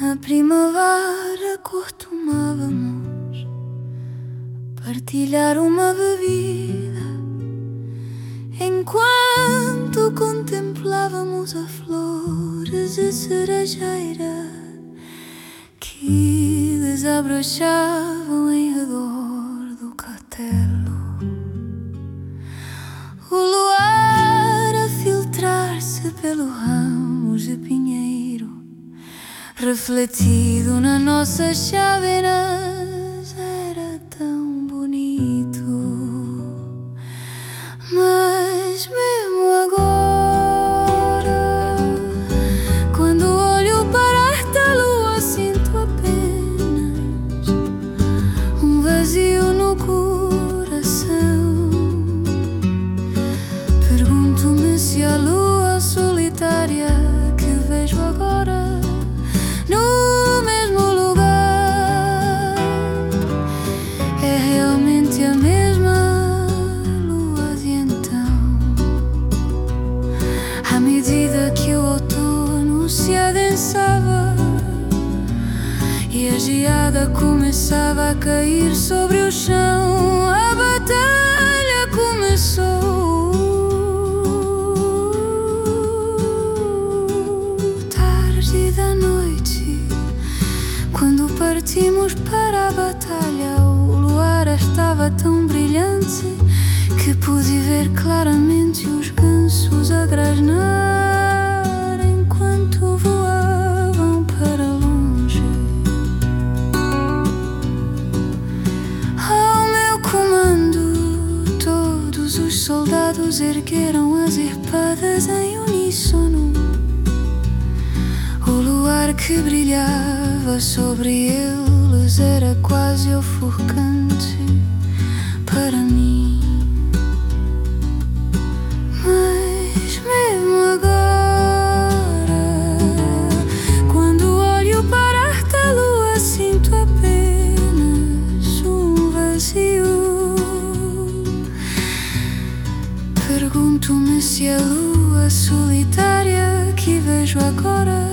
Na primavera costumávamos partilhar uma bebida. Enquanto contemplávamos a flores de cerejeira que desabrochavam em redor do castelo. O luar a filtrar-se pelo ramos de pinheiro refletido na nossa chávenas e a geada começava a cair sobre o chão, a batalha começou. Tarde da noite, quando partimos para a batalha, o luar estava tão brilhante que pude ver claramente soldados ergueram as espadas em uníssono. O luar que brilhava sobre eles era quase ofuscante para mim. Mas mesmo Pergunto-me se a lua solitária que vejo agora